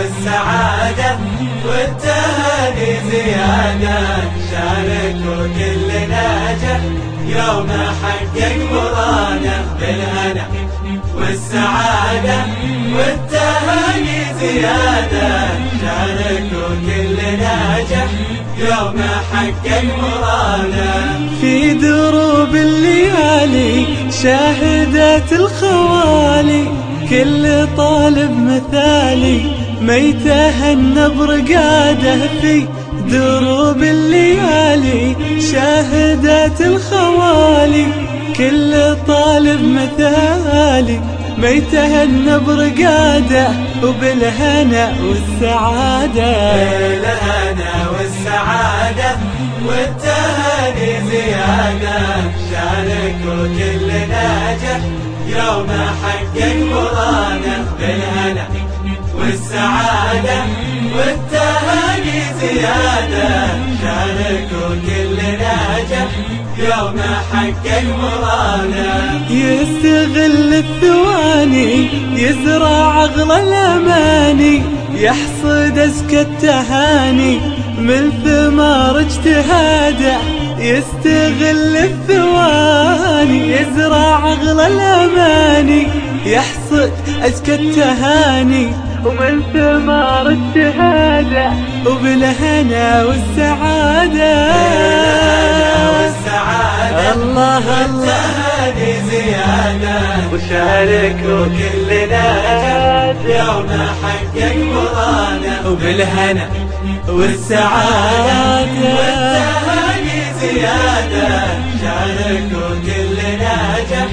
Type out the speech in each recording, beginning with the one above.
والسعادة والتهاني زيادة. كل ناجح يوم حقق مراده بالهنا والسعادة والتهاني زيادة شاركوا كل ناجح يوم حقق مراده في دروب الليالي شاهدت الخوالي كل طالب مثالي ما يتهنى برقاده في دروب الليالي شاهدت الخوالي كل طالب مثالي. ما يتهنى برقاده وبالهنا والسعادة. بالهنا والسعادة والتهاني زيادة. شاركوا كل ناجح يوم حقق مرادة. زيادة شاركوا كل ناجح. يوم حقق مراده يستغل الثواني يزرع أغلى الأماني يحصد أزكى التهاني. من ثمار اجتهاده يستغل الثواني يزرع أغلى الأماني يحصد أزكى التهاني. ومن ثمار اجتهاده وبالهنا والسعادة. الله الله. زيادة وشاركوا كل ناجح يوم حقق مراده وبالهنا والسعادة. والتهاني زيادة. شاركوا كل ناجح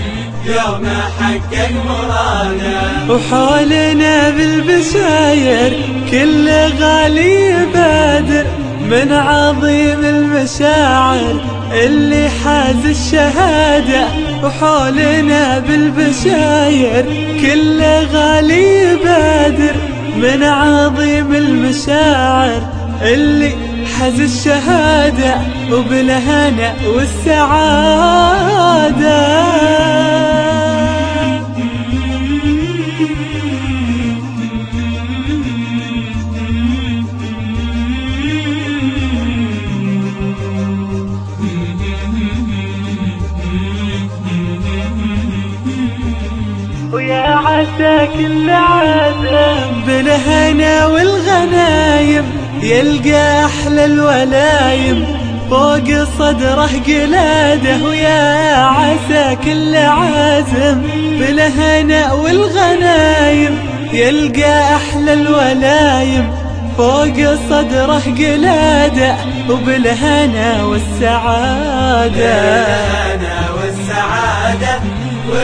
يوم حقق مراده وحولنا بالبشاير كل غالي بادر من عظيم المشاعر اللي حاز الشهادة. وحولنا بالبشاير كل غالي بادر من عظيم المشاعر اللي حاز الشهادة. وبالهنا والسعادة. ويا عسى كل عادم بالهنا والغنايم يلقى أحلى الولايم فوق صدره قلاده ويا عسى كل عازم بالهنا والغنايم يلقى أحلى الولايم فوق صدره قلاده وبالهنا والسعادة.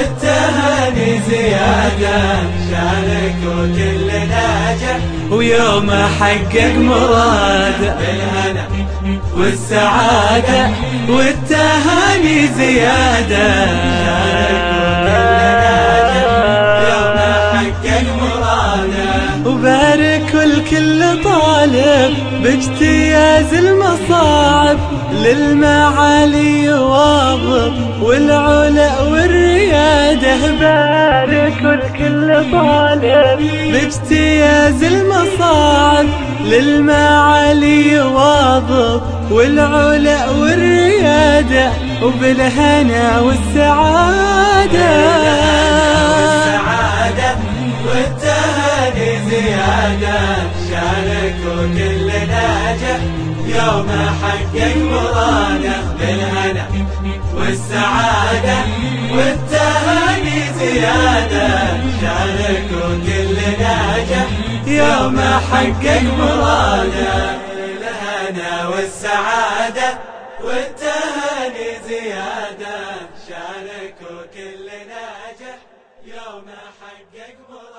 والتهاني زيادة شاركوا كل ناجح ويوم حقق مراده بالهنا والسعادة والتهاني زيادة. وبارك لكل طالب باجتياز المصاعب للمعالي واظب والعلا والريادة بارك لكل طالب باجتياز المصاعب للمعالي واظب والعلا والريادة وبالهنا والسعادة. والسعادة والتهاني زيادة. شاركوا كل يوم حقق مراده بالهنا والسعادة والتهاني زيادة. شارك كل ناجح يوم حقق مراده بالهنا والسعادة والتهاني زيادة. شارك كل ناجح يوم حقق مراده